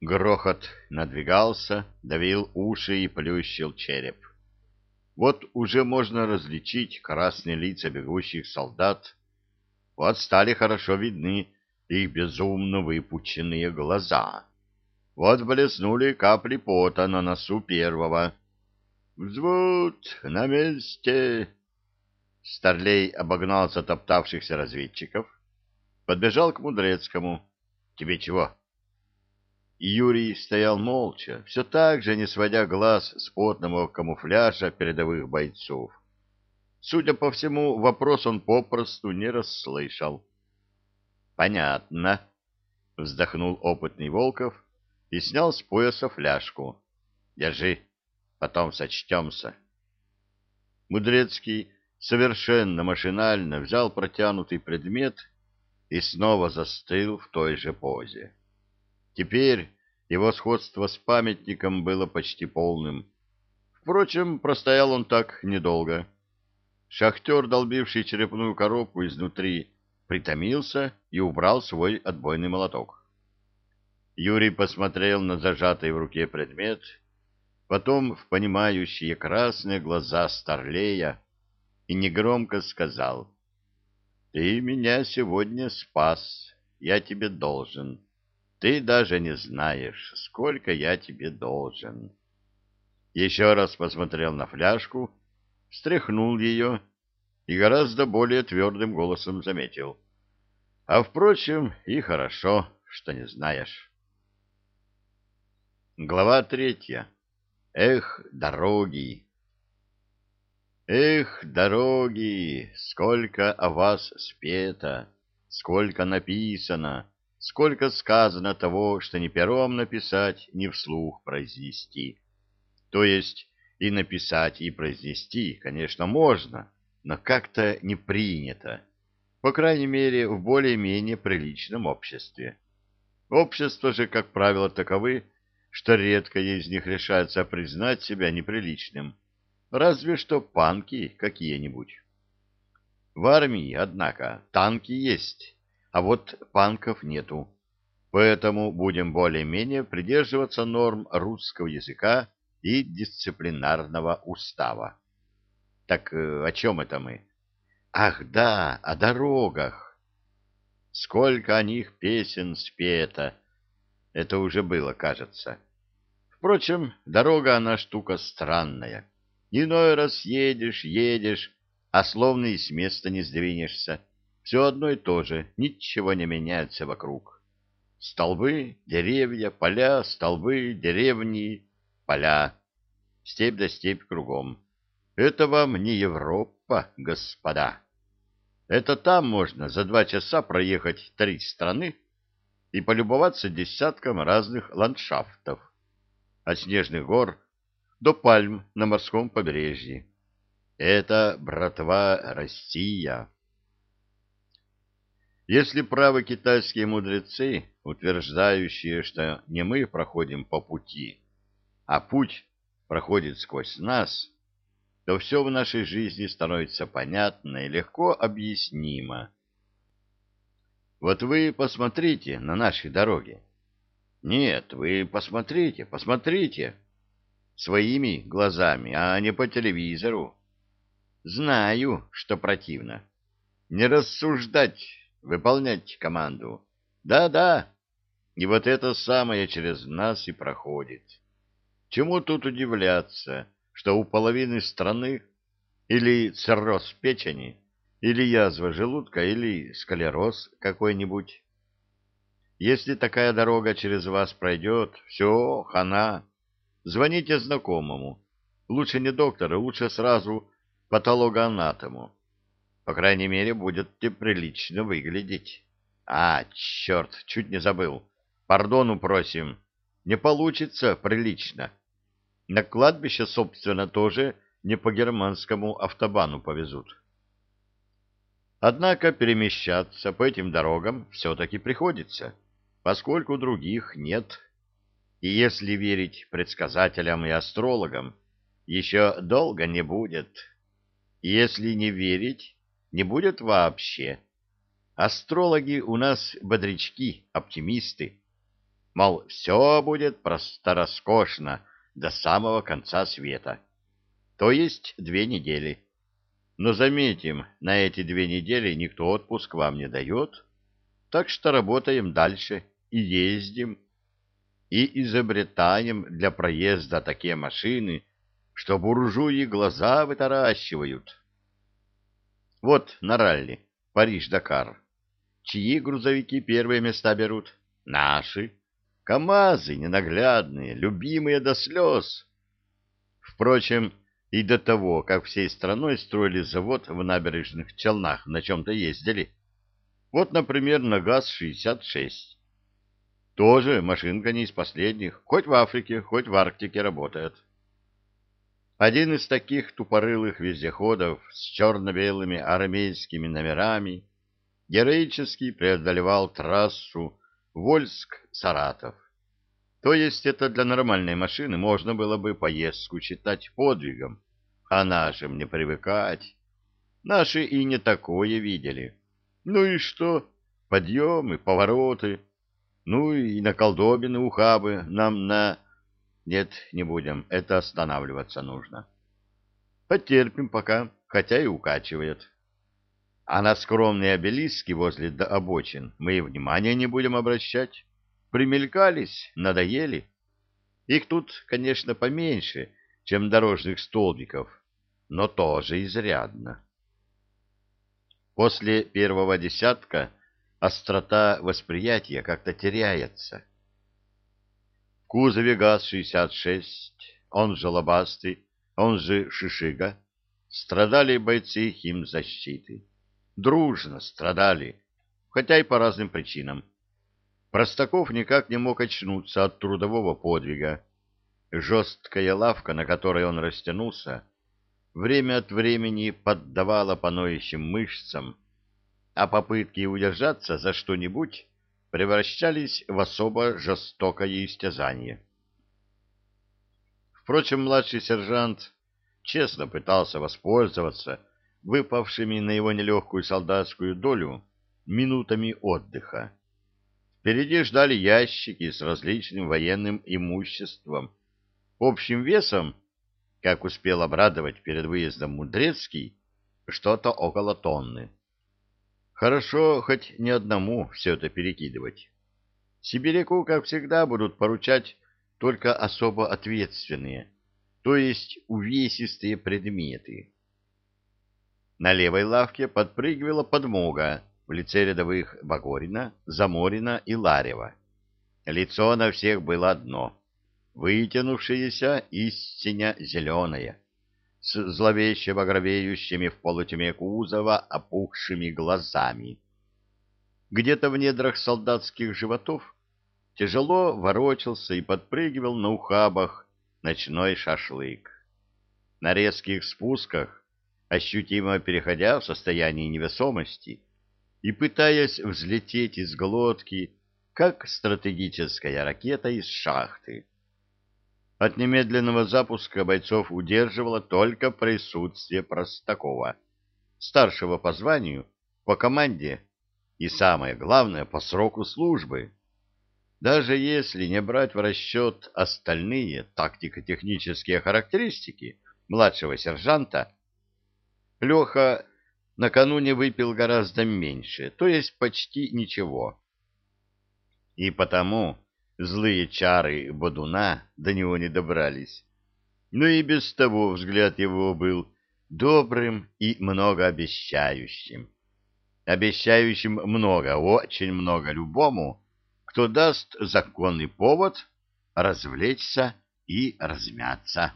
Грохот надвигался, давил уши и плющил череп. Вот уже можно различить красные лица бегущих солдат. Вот стали хорошо видны их безумно выпученные глаза. Вот блеснули капли пота на носу первого. «Взвод! На месте!» Старлей обогнал затоптавшихся разведчиков. Подбежал к Мудрецкому. «Тебе чего?» Юрий стоял молча, все так же не сводя глаз с потного камуфляжа передовых бойцов. Судя по всему, вопрос он попросту не расслышал. «Понятно», — вздохнул опытный Волков и снял с пояса фляжку. «Держи, потом сочтемся». Мудрецкий совершенно машинально взял протянутый предмет и снова застыл в той же позе. Теперь его сходство с памятником было почти полным. Впрочем, простоял он так недолго. Шахтер, долбивший черепную коробку изнутри, притомился и убрал свой отбойный молоток. Юрий посмотрел на зажатый в руке предмет, потом в понимающие красные глаза Старлея и негромко сказал, «Ты меня сегодня спас, я тебе должен». Ты даже не знаешь, сколько я тебе должен. Еще раз посмотрел на фляжку, встряхнул ее и гораздо более твердым голосом заметил. А, впрочем, и хорошо, что не знаешь. Глава третья. Эх, дороги! Эх, дороги! Сколько о вас спето, сколько написано! Сколько сказано того, что ни пером написать, ни вслух произнести. То есть и написать, и произнести, конечно, можно, но как-то не принято. По крайней мере, в более-менее приличном обществе. Общества же, как правило, таковы, что редко из них решаются признать себя неприличным. Разве что панки какие-нибудь. В армии, однако, танки есть а вот панков нету. Поэтому будем более-менее придерживаться норм русского языка и дисциплинарного устава. Так э, о чем это мы? Ах да, о дорогах. Сколько о них песен спето. Это уже было, кажется. Впрочем, дорога она штука странная. Иной раз едешь, едешь, а словно и с места не сдвинешься. Все одно и то же, ничего не меняется вокруг. Столбы, деревья, поля, столбы, деревни, поля. Степь до да степь кругом. Это вам не Европа, господа. Это там можно за два часа проехать три страны и полюбоваться десятком разных ландшафтов. От снежных гор до пальм на морском побережье. Это, братва, Россия. Если правы китайские мудрецы, утверждающие, что не мы проходим по пути, а путь проходит сквозь нас, то все в нашей жизни становится понятно и легко объяснимо. Вот вы посмотрите на наши дороги. Нет, вы посмотрите, посмотрите. Своими глазами, а не по телевизору. Знаю, что противно. Не рассуждать Выполнять команду. Да-да. И вот это самое через нас и проходит. Чему тут удивляться, что у половины страны или цирроз печени, или язва желудка, или склероз какой-нибудь? Если такая дорога через вас пройдет, все, хана. Звоните знакомому. Лучше не доктору, лучше сразу патологоанатому. По крайней мере, будете прилично выглядеть. А, черт, чуть не забыл. Пардону просим. Не получится прилично. На кладбище, собственно, тоже не по германскому автобану повезут. Однако перемещаться по этим дорогам все-таки приходится, поскольку других нет. И если верить предсказателям и астрологам, еще долго не будет. Если не верить, не будет вообще. Астрологи у нас бодрячки, оптимисты. Мол, все будет просто роскошно до самого конца света. То есть две недели. Но заметим, на эти две недели никто отпуск вам не дает, так что работаем дальше и ездим, и изобретаем для проезда такие машины, что буржуи глаза вытаращивают. Вот на ралли Париж-Дакар. Чьи грузовики первые места берут? Наши. КамАЗы ненаглядные, любимые до слез. Впрочем, и до того, как всей страной строили завод в набережных Челнах, на чем-то ездили. Вот, например, на ГАЗ-66. Тоже машинка не из последних, хоть в Африке, хоть в Арктике работает. Один из таких тупорылых вездеходов с черно-белыми армейскими номерами героически преодолевал трассу Вольск-Саратов. То есть это для нормальной машины можно было бы поездку считать подвигом, а нашим не привыкать. Наши и не такое видели. Ну и что? Подъемы, повороты. Ну и на колдобины ухабы нам на нет, не будем, это останавливаться нужно. Потерпим пока, хотя и укачивает. А на скромные обелиски возле обочин мы и внимания не будем обращать. Примелькались, надоели. Их тут, конечно, поменьше, чем дорожных столбиков, но тоже изрядно. После первого десятка острота восприятия как-то теряется — кузове ГАЗ-66, он же Лобастый, он же Шишига, страдали бойцы химзащиты. Дружно страдали, хотя и по разным причинам. Простаков никак не мог очнуться от трудового подвига. Жесткая лавка, на которой он растянулся, время от времени поддавала по ноющим мышцам, а попытки удержаться за что-нибудь превращались в особо жестокое истязание. Впрочем, младший сержант честно пытался воспользоваться выпавшими на его нелегкую солдатскую долю минутами отдыха. Впереди ждали ящики с различным военным имуществом, общим весом, как успел обрадовать перед выездом Мудрецкий, что-то около тонны. Хорошо хоть не одному все это перекидывать. Сибиряку, как всегда, будут поручать только особо ответственные, то есть увесистые предметы. На левой лавке подпрыгивала подмога в лице рядовых Багорина, Заморина и Ларева. Лицо на всех было одно — вытянувшееся истиня зеленое, с зловеще багровеющими в полутьме кузова опухшими глазами. Где-то в недрах солдатских животов тяжело ворочался и подпрыгивал на ухабах ночной шашлык. На резких спусках, ощутимо переходя в состояние невесомости и пытаясь взлететь из глотки, как стратегическая ракета из шахты. От немедленного запуска бойцов удерживало только присутствие Простакова, старшего по званию, по команде и, самое главное, по сроку службы. Даже если не брать в расчет остальные тактико-технические характеристики младшего сержанта, Леха накануне выпил гораздо меньше, то есть почти ничего. И потому Злые чары Бодуна до него не добрались. Но и без того взгляд его был добрым и многообещающим. Обещающим много, очень много любому, кто даст законный повод развлечься и размяться.